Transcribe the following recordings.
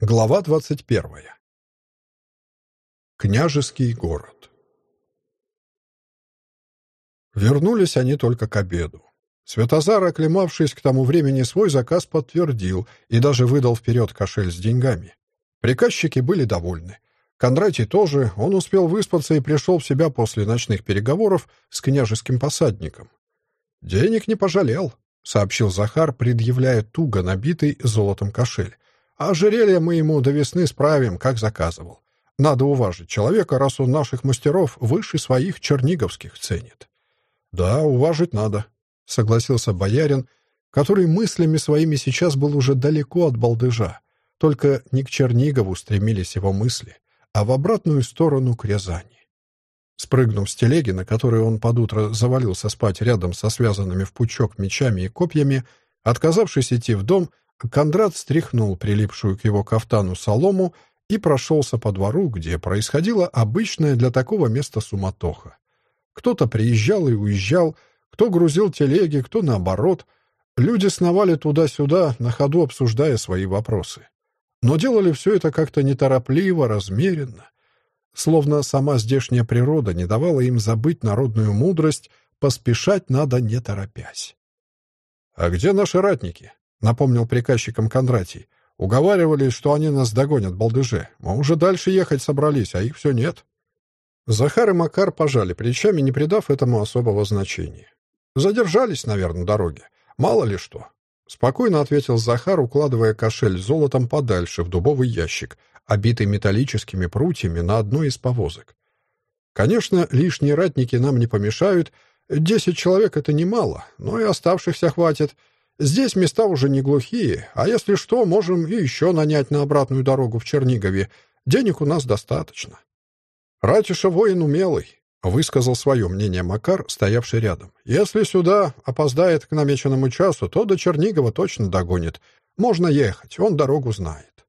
Глава 21. Княжеский город. Вернулись они только к обеду. Святозар, оклемавшись к тому времени, свой заказ подтвердил и даже выдал вперед кошель с деньгами. Приказчики были довольны. Кондратий тоже, он успел выспаться и пришел в себя после ночных переговоров с княжеским посадником. «Денег не пожалел», — сообщил Захар, предъявляя туго набитый золотом кошель. А ожерелье мы ему до весны справим, как заказывал. Надо уважить человека, раз он наших мастеров выше своих черниговских ценит. Да, уважить надо, согласился боярин, который мыслями своими сейчас был уже далеко от балдыжа. Только не к Чернигову стремились его мысли, а в обратную сторону к Рязани. Спрыгнув с телеги, на которой он под утро завалился спать рядом со связанными в пучок мечами и копьями, отказавшись идти в дом, Кондрат стряхнул прилипшую к его кафтану солому и прошелся по двору, где происходила обычная для такого места суматоха. Кто-то приезжал и уезжал, кто грузил телеги, кто наоборот. Люди сновали туда-сюда, на ходу обсуждая свои вопросы. Но делали все это как-то неторопливо, размеренно. Словно сама здешняя природа не давала им забыть народную мудрость, поспешать надо не торопясь. «А где наши ратники?» напомнил приказчикам Кондратий. Уговаривали, что они нас догонят, балдыже. Мы уже дальше ехать собрались, а их все нет. Захар и Макар пожали плечами, не придав этому особого значения. Задержались, наверное, дороге. Мало ли что. Спокойно ответил Захар, укладывая кошель золотом подальше в дубовый ящик, обитый металлическими прутьями на одной из повозок. Конечно, лишние ратники нам не помешают. Десять человек — это немало, но и оставшихся хватит — Здесь места уже не глухие, а если что, можем и еще нанять на обратную дорогу в Чернигове. Денег у нас достаточно». «Ратиша воин умелый», — высказал свое мнение Макар, стоявший рядом. «Если сюда опоздает к намеченному часу, то до Чернигова точно догонит. Можно ехать, он дорогу знает».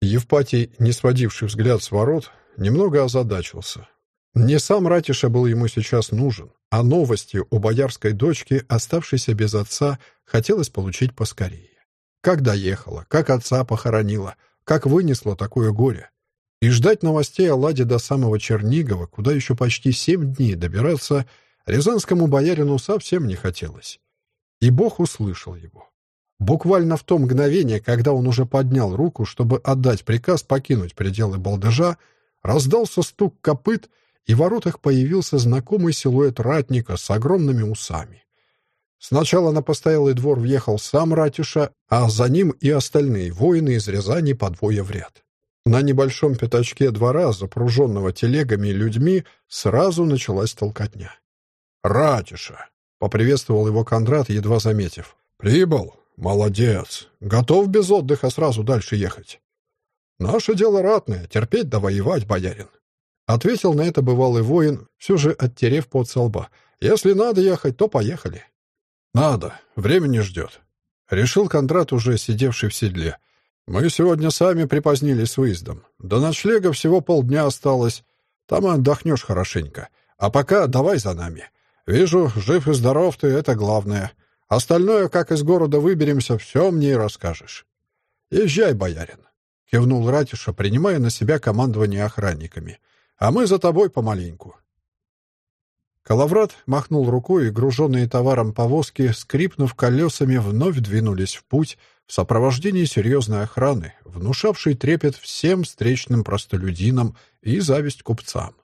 Евпатий, не сводивший взгляд с ворот, немного озадачился. Не сам Ратиша был ему сейчас нужен, а новости о боярской дочке, оставшейся без отца, хотелось получить поскорее. Как доехала, как отца похоронила, как вынесла такое горе. И ждать новостей о Ладе до самого Чернигова, куда еще почти семь дней добираться, рязанскому боярину совсем не хотелось. И Бог услышал его. Буквально в то мгновение, когда он уже поднял руку, чтобы отдать приказ покинуть пределы балдежа, раздался стук копыт — и в воротах появился знакомый силуэт ратника с огромными усами. Сначала на постоялый двор въехал сам Ратюша, а за ним и остальные воины из Рязани по двое в ряд. На небольшом пятачке двора, запруженного телегами и людьми, сразу началась толкотня. «Ратюша!» — поприветствовал его Кондрат, едва заметив. «Прибыл? Молодец! Готов без отдыха сразу дальше ехать?» «Наше дело ратное, терпеть да воевать, боярин!» Ответил на это бывалый воин, все же оттерев пот со лба. «Если надо ехать, то поехали». «Надо. Времени ждет». Решил Кондрат, уже сидевший в седле. «Мы сегодня сами припозднились с выездом. До ночлега всего полдня осталось. Там отдохнешь хорошенько. А пока давай за нами. Вижу, жив и здоров ты, это главное. Остальное, как из города выберемся, все мне и расскажешь». «Езжай, боярин», — кивнул Ратиша, принимая на себя командование охранниками — а мы за тобой помаленьку». Калаврат махнул рукой, и груженные товаром повозки, скрипнув колесами, вновь двинулись в путь в сопровождении серьезной охраны, внушавшей трепет всем встречным простолюдинам и зависть купцам.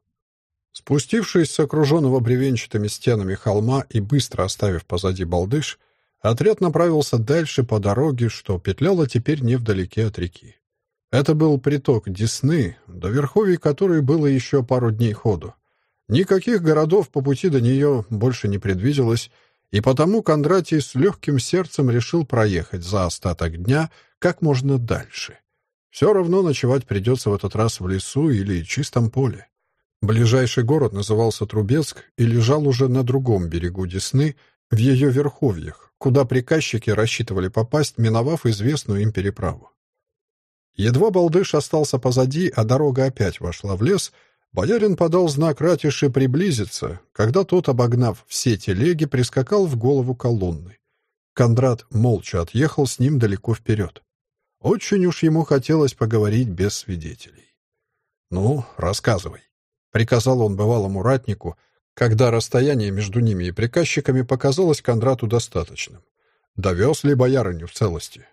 Спустившись с окруженного бревенчатыми стенами холма и быстро оставив позади балдыш, отряд направился дальше по дороге, что петляла теперь невдалеке от реки. Это был приток Десны, до верховий которой было еще пару дней ходу. Никаких городов по пути до нее больше не предвиделось, и потому Кондратий с легким сердцем решил проехать за остаток дня как можно дальше. Все равно ночевать придется в этот раз в лесу или чистом поле. Ближайший город назывался Трубецк и лежал уже на другом берегу Десны, в ее верховьях, куда приказчики рассчитывали попасть, миновав известную им переправу. Едва балдыш остался позади, а дорога опять вошла в лес, боярин подал знак ратиши приблизиться, когда тот, обогнав все телеги, прискакал в голову колонны. Кондрат молча отъехал с ним далеко вперед. Очень уж ему хотелось поговорить без свидетелей. «Ну, рассказывай», — приказал он бывалому ратнику, когда расстояние между ними и приказчиками показалось Кондрату достаточным. «Довез ли боярыню в целости?»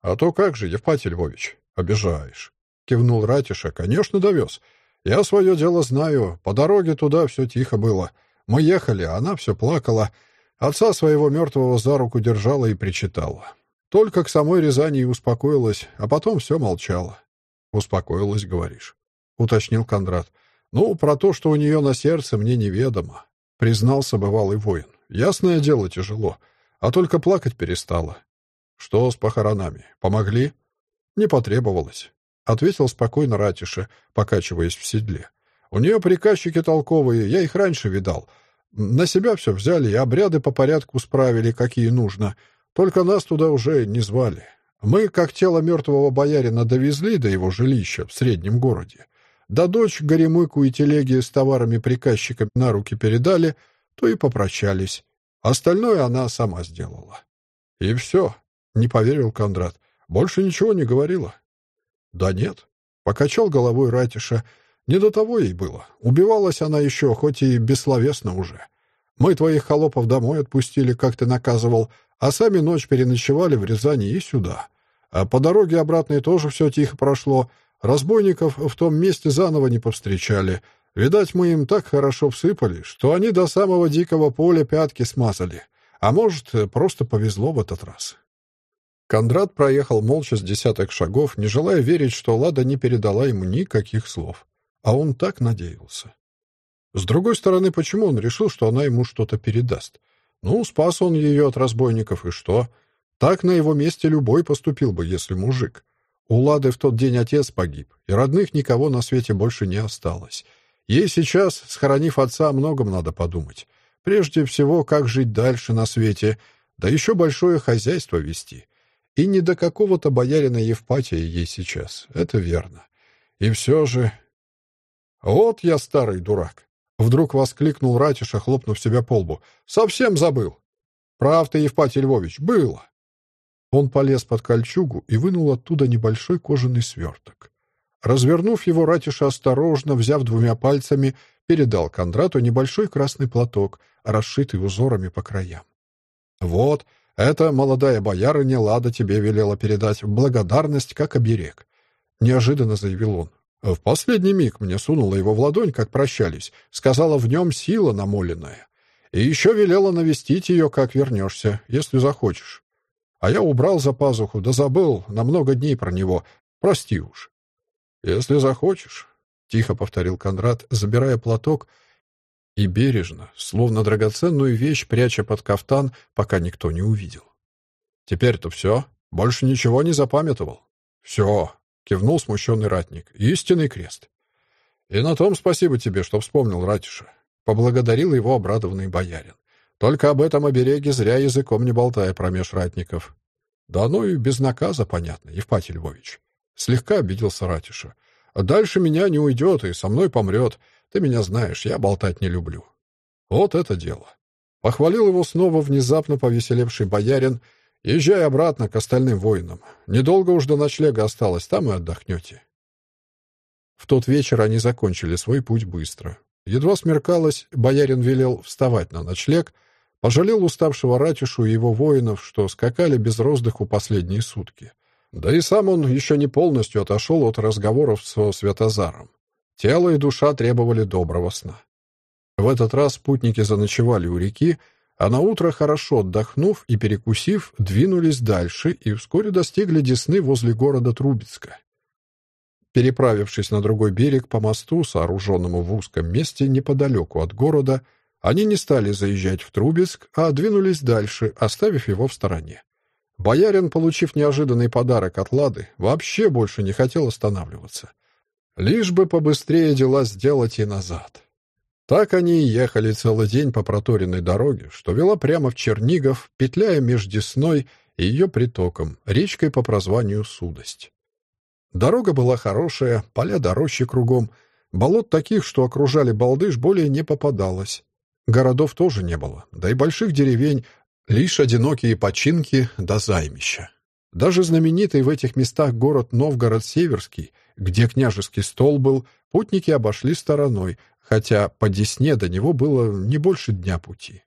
«А то как же, Евпатий Львович, обижаешь», — кивнул Ратиша. «Конечно, довез. Я свое дело знаю. По дороге туда все тихо было. Мы ехали, она все плакала. Отца своего мертвого за руку держала и причитала. Только к самой Рязани и успокоилась, а потом все молчала. «Успокоилась, говоришь?» — уточнил Кондрат. «Ну, про то, что у нее на сердце, мне неведомо», — признался бывалый воин. «Ясное дело, тяжело, а только плакать перестала. «Что с похоронами? Помогли?» «Не потребовалось», — ответил спокойно Ратиша, покачиваясь в седле. «У нее приказчики толковые, я их раньше видал. На себя все взяли и обряды по порядку справили, какие нужно. Только нас туда уже не звали. Мы, как тело мертвого боярина, довезли до его жилища в среднем городе. Да дочь Горемыку и телеги с товарами приказчиками на руки передали, то и попрощались. Остальное она сама сделала. И все. Не поверил Кондрат. Больше ничего не говорила. Да нет. Покачал головой Ратиша. Не до того ей было. Убивалась она еще, хоть и бессловесно уже. Мы твоих холопов домой отпустили, как ты наказывал, а сами ночь переночевали в Рязани и сюда. А по дороге обратной тоже все тихо прошло. Разбойников в том месте заново не повстречали. Видать, мы им так хорошо всыпали, что они до самого дикого поля пятки смазали. А может, просто повезло в этот раз. Кондрат проехал молча с десяток шагов, не желая верить, что Лада не передала ему никаких слов. А он так надеялся. С другой стороны, почему он решил, что она ему что-то передаст? Ну, спас он ее от разбойников, и что? Так на его месте любой поступил бы, если мужик. У Лады в тот день отец погиб, и родных никого на свете больше не осталось. Ей сейчас, схоронив отца, о многом надо подумать. Прежде всего, как жить дальше на свете, да еще большое хозяйство вести. И не до какого-то боярина Евпатия ей сейчас, это верно. И все же... «Вот я старый дурак!» — вдруг воскликнул Ратиша, хлопнув себя по лбу. «Совсем забыл!» «Прав ты, Евпатий Львович, было!» Он полез под кольчугу и вынул оттуда небольшой кожаный сверток. Развернув его, Ратиша осторожно, взяв двумя пальцами, передал Кондрату небольшой красный платок, расшитый узорами по краям. «Вот, это молодая боярыня Лада тебе велела передать в благодарность как оберег», — неожиданно заявил он. В последний миг мне сунула его в ладонь, как прощались, сказала в нем сила намоленная. И еще велела навестить ее, как вернешься, если захочешь. А я убрал за пазуху, да забыл на много дней про него. Прости уж. Если захочешь, — тихо повторил Кондрат, забирая платок и бережно, словно драгоценную вещь, пряча под кафтан, пока никто не увидел. «Теперь-то все? Больше ничего не запамятовал?» «Все», — кивнул смущенный ратник. «Истинный крест». «И на том спасибо тебе, что вспомнил, Ратиша», — поблагодарил его обрадованный боярин. «Только об этом обереге зря языком не болтая промеж ратников». «Да ну и без наказа, понятно, Евпатий Львович». Слегка обиделся Ратиша. «Дальше меня не уйдет и со мной помрет. Ты меня знаешь, я болтать не люблю. Вот это дело. Похвалил его снова внезапно повеселевший боярин. Езжай обратно к остальным воинам. Недолго уж до ночлега осталось, там и отдохнете. В тот вечер они закончили свой путь быстро. Едва смеркалось, боярин велел вставать на ночлег, пожалел уставшего ратишу и его воинов, что скакали без роздыху последние сутки. Да и сам он еще не полностью отошел от разговоров со Святозаром. Тело и душа требовали доброго сна. В этот раз спутники заночевали у реки, а на утро, хорошо отдохнув и перекусив, двинулись дальше и вскоре достигли Десны возле города Трубецка. Переправившись на другой берег по мосту, сооруженному в узком месте неподалеку от города, они не стали заезжать в Трубецк, а двинулись дальше, оставив его в стороне. Боярин, получив неожиданный подарок от Лады, вообще больше не хотел останавливаться — Лишь бы побыстрее дела сделать и назад. Так они и ехали целый день по проторенной дороге, что вела прямо в Чернигов, петляя между Десной и ее притоком, речкой по прозванию Судость. Дорога была хорошая, поля да кругом. Болот таких, что окружали Балдыш, более не попадалось. Городов тоже не было, да и больших деревень, лишь одинокие починки да займища. Даже знаменитый в этих местах город Новгород-Северский, где княжеский стол был, путники обошли стороной, хотя по Десне до него было не больше дня пути.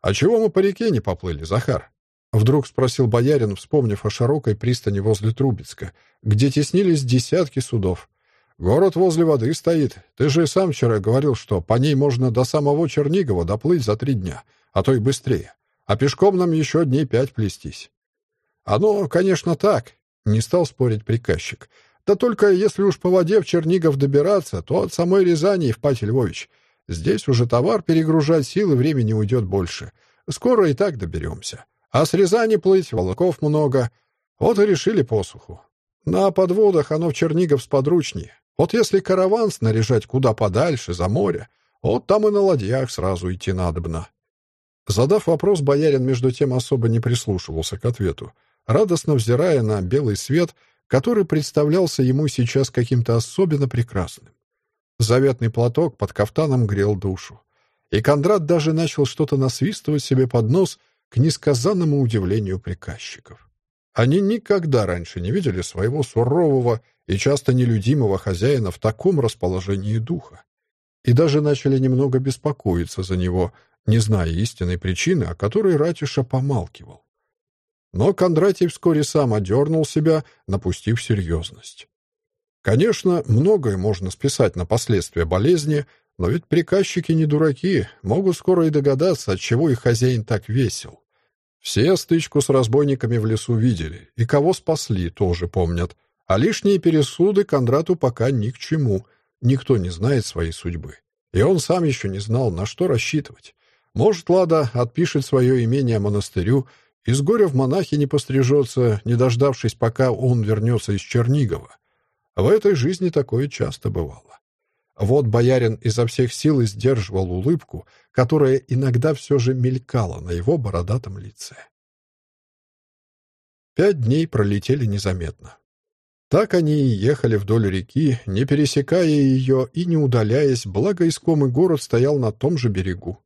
«А чего мы по реке не поплыли, Захар?» Вдруг спросил боярин, вспомнив о широкой пристани возле Трубецка, где теснились десятки судов. «Город возле воды стоит. Ты же сам вчера говорил, что по ней можно до самого Чернигова доплыть за три дня, а то и быстрее. А пешком нам еще дней пять плестись». «Оно, конечно, так», — не стал спорить приказчик. «Да только если уж по воде в Чернигов добираться, то от самой Рязани, Евпатий Львович. Здесь уже товар перегружать силы времени уйдет больше. Скоро и так доберемся. А с Рязани плыть, волоков много. Вот и решили посуху. На подводах оно в Чернигов сподручнее. Вот если караван снаряжать куда подальше, за море, вот там и на ладьях сразу идти надобно». Задав вопрос, боярин между тем особо не прислушивался к ответу радостно взирая на белый свет, который представлялся ему сейчас каким-то особенно прекрасным. Заветный платок под кафтаном грел душу. И Кондрат даже начал что-то насвистывать себе под нос к несказанному удивлению приказчиков. Они никогда раньше не видели своего сурового и часто нелюдимого хозяина в таком расположении духа. И даже начали немного беспокоиться за него, не зная истинной причины, о которой Ратиша помалкивал. Но Кондратий вскоре сам одернул себя, напустив серьезность. Конечно, многое можно списать на последствия болезни, но ведь приказчики не дураки, могут скоро и догадаться, от чего их хозяин так весел. Все стычку с разбойниками в лесу видели, и кого спасли, тоже помнят. А лишние пересуды Кондрату пока ни к чему. Никто не знает своей судьбы. И он сам еще не знал, на что рассчитывать. Может, Лада отпишет свое имение монастырю, из горя в монахи не пострижется, не дождавшись, пока он вернется из Чернигова. В этой жизни такое часто бывало. Вот боярин изо всех сил сдерживал улыбку, которая иногда все же мелькала на его бородатом лице. Пять дней пролетели незаметно. Так они и ехали вдоль реки, не пересекая ее и не удаляясь, благо искомый город стоял на том же берегу.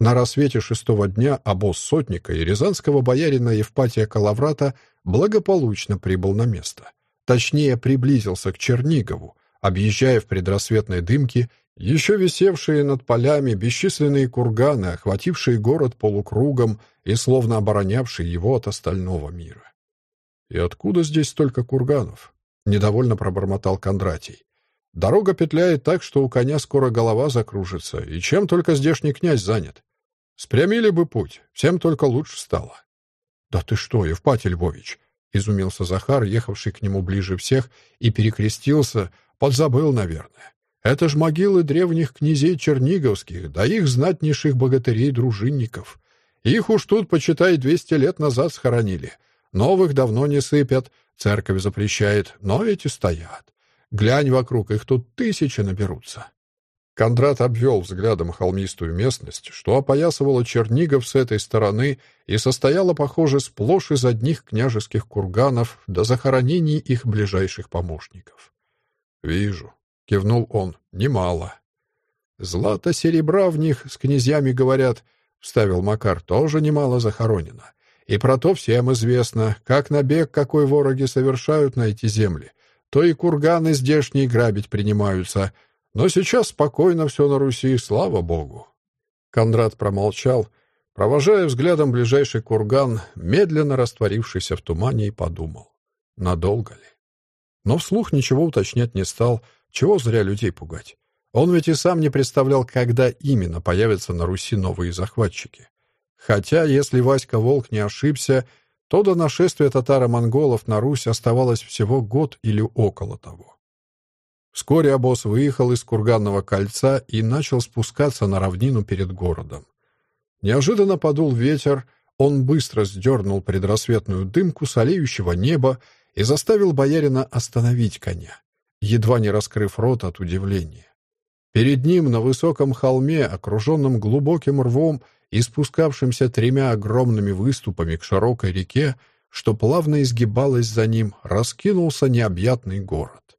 На рассвете шестого дня обоз сотника и рязанского боярина Евпатия Калаврата благополучно прибыл на место. Точнее, приблизился к Чернигову, объезжая в предрассветной дымке еще висевшие над полями бесчисленные курганы, охватившие город полукругом и словно оборонявшие его от остального мира. «И откуда здесь столько курганов?» — недовольно пробормотал Кондратий. «Дорога петляет так, что у коня скоро голова закружится, и чем только здешний князь занят. Спрямили бы путь, всем только лучше стало. — Да ты что, Евпатий Львович! — изумился Захар, ехавший к нему ближе всех, и перекрестился, подзабыл, наверное. Это ж могилы древних князей черниговских, да их знатнейших богатырей-дружинников. Их уж тут, почитай, двести лет назад схоронили. Новых давно не сыпят, церковь запрещает, но эти стоят. Глянь вокруг, их тут тысячи наберутся. Кондрат обвел взглядом холмистую местность, что опоясывала Чернигов с этой стороны и состояла, похоже, сплошь из одних княжеских курганов до захоронений их ближайших помощников. «Вижу», — кивнул он, — «немало». «Злато серебра в них, с князьями говорят», — вставил Макар, — «тоже немало захоронено. И про то всем известно, как набег какой вороги совершают на эти земли, то и курганы здешние грабить принимаются — но сейчас спокойно все на Руси, слава богу. Кондрат промолчал, провожая взглядом ближайший курган, медленно растворившийся в тумане, и подумал, надолго ли. Но вслух ничего уточнять не стал, чего зря людей пугать. Он ведь и сам не представлял, когда именно появятся на Руси новые захватчики. Хотя, если Васька Волк не ошибся, то до нашествия татаро-монголов на Русь оставалось всего год или около того. Вскоре обоз выехал из курганного кольца и начал спускаться на равнину перед городом. Неожиданно подул ветер, он быстро сдернул предрассветную дымку с олеющего неба и заставил боярина остановить коня, едва не раскрыв рот от удивления. Перед ним на высоком холме, окруженном глубоким рвом и спускавшимся тремя огромными выступами к широкой реке, что плавно изгибалось за ним, раскинулся необъятный город.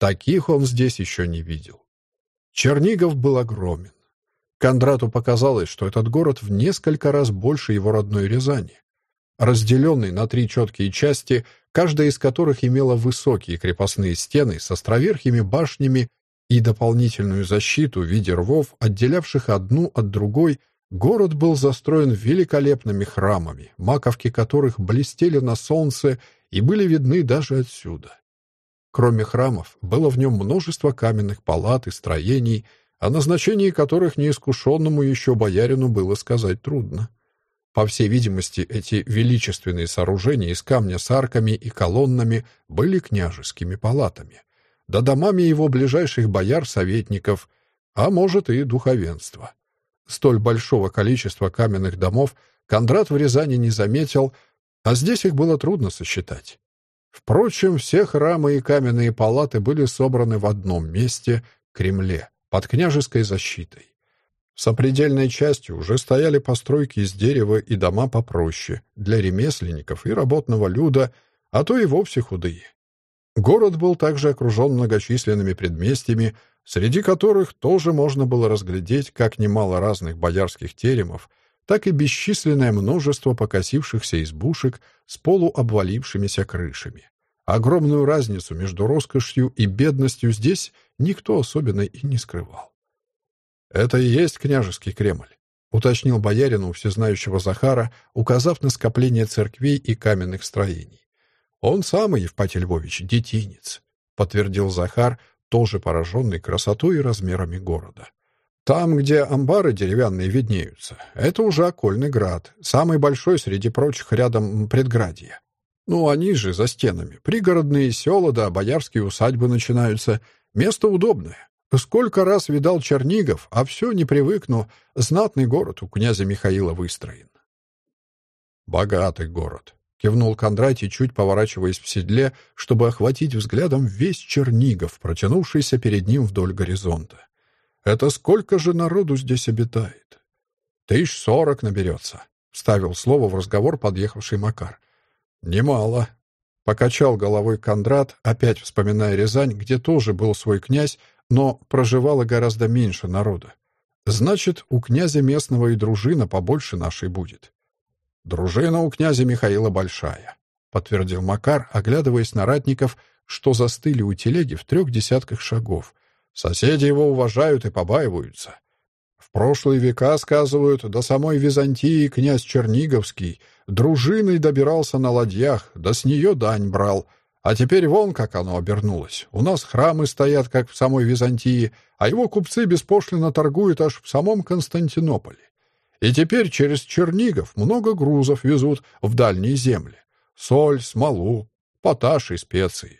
Таких он здесь еще не видел. Чернигов был огромен. Кондрату показалось, что этот город в несколько раз больше его родной Рязани. Разделенный на три четкие части, каждая из которых имела высокие крепостные стены с островерхими башнями и дополнительную защиту в виде рвов, отделявших одну от другой, город был застроен великолепными храмами, маковки которых блестели на солнце и были видны даже отсюда. Кроме храмов, было в нем множество каменных палат и строений, о назначении которых неискушенному еще боярину было сказать трудно. По всей видимости, эти величественные сооружения из камня с арками и колоннами были княжескими палатами, да домами его ближайших бояр-советников, а может и духовенства. Столь большого количества каменных домов Кондрат в Рязани не заметил, а здесь их было трудно сосчитать. Впрочем, все храмы и каменные палаты были собраны в одном месте — Кремле, под княжеской защитой. Сопредельной частью уже стояли постройки из дерева и дома попроще, для ремесленников и работного люда, а то и вовсе худые. Город был также окружен многочисленными предместьями, среди которых тоже можно было разглядеть как немало разных боярских теремов, так и бесчисленное множество покосившихся избушек с полуобвалившимися крышами. Огромную разницу между роскошью и бедностью здесь никто особенно и не скрывал. «Это и есть княжеский Кремль», — уточнил боярин у всезнающего Захара, указав на скопление церквей и каменных строений. «Он самый, Евпатий Львович, детинец», — подтвердил Захар, тоже пораженный красотой и размерами города. «Там, где амбары деревянные виднеются, это уже окольный град, самый большой среди прочих рядом предградья. Ну, они же за стенами, пригородные села да боярские усадьбы начинаются, место удобное. Сколько раз видал Чернигов, а все не привыкну. Знатный город у князя Михаила выстроен. Богатый город, кивнул Кондратий, чуть поворачиваясь в седле, чтобы охватить взглядом весь Чернигов, протянувшийся перед ним вдоль горизонта. Это сколько же народу здесь обитает? Тысяч сорок наберется, вставил слово в разговор подъехавший Макар. Немало, покачал головой Кондрат, опять вспоминая Рязань, где тоже был свой князь, но проживало гораздо меньше народа. Значит, у князя местного и дружина побольше нашей будет. Дружина у князя Михаила большая, подтвердил Макар, оглядываясь на ратников, что застыли у телеги в трех десятках шагов. Соседи его уважают и побаиваются. В прошлые века, сказывают, до самой Византии князь Черниговский дружиной добирался на ладьях, да с нее дань брал — а теперь вон как оно обернулось. У нас храмы стоят, как в самой Византии, а его купцы беспошлино торгуют аж в самом Константинополе. И теперь через Чернигов много грузов везут в дальние земли. Соль, смолу, поташ и специи.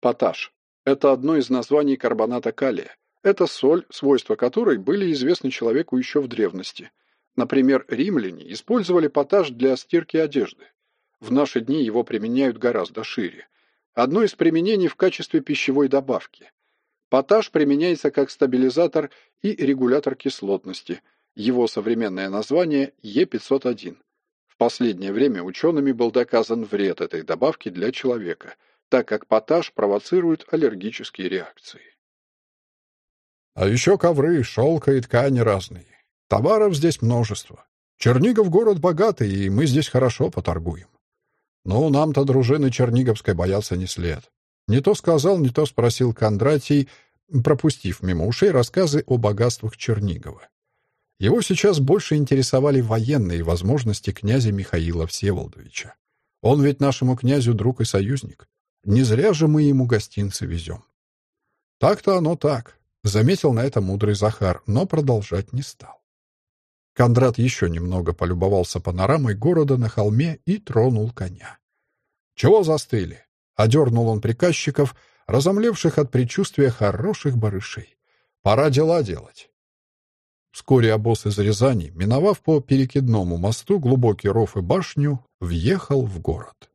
Поташ — это одно из названий карбоната калия. Это соль, свойства которой были известны человеку еще в древности. Например, римляне использовали поташ для стирки одежды. В наши дни его применяют гораздо шире. Одно из применений в качестве пищевой добавки. Поташ применяется как стабилизатор и регулятор кислотности. Его современное название Е501. В последнее время учеными был доказан вред этой добавки для человека, так как поташ провоцирует аллергические реакции. А еще ковры, шелка и ткани разные. Товаров здесь множество. Чернигов город богатый, и мы здесь хорошо поторгуем. Ну, нам-то дружины Черниговской бояться не след. Не то сказал, не то спросил Кондратий, пропустив мимо ушей рассказы о богатствах Чернигова. Его сейчас больше интересовали военные возможности князя Михаила Всеволодовича. Он ведь нашему князю друг и союзник. Не зря же мы ему гостинцы везем. Так-то оно так, заметил на это мудрый Захар, но продолжать не стал. Кондрат еще немного полюбовался панорамой города на холме и тронул коня. «Чего застыли?» — одернул он приказчиков, разомлевших от предчувствия хороших барышей. «Пора дела делать». Вскоре обоз из Рязани, миновав по перекидному мосту глубокий ров и башню, въехал в город.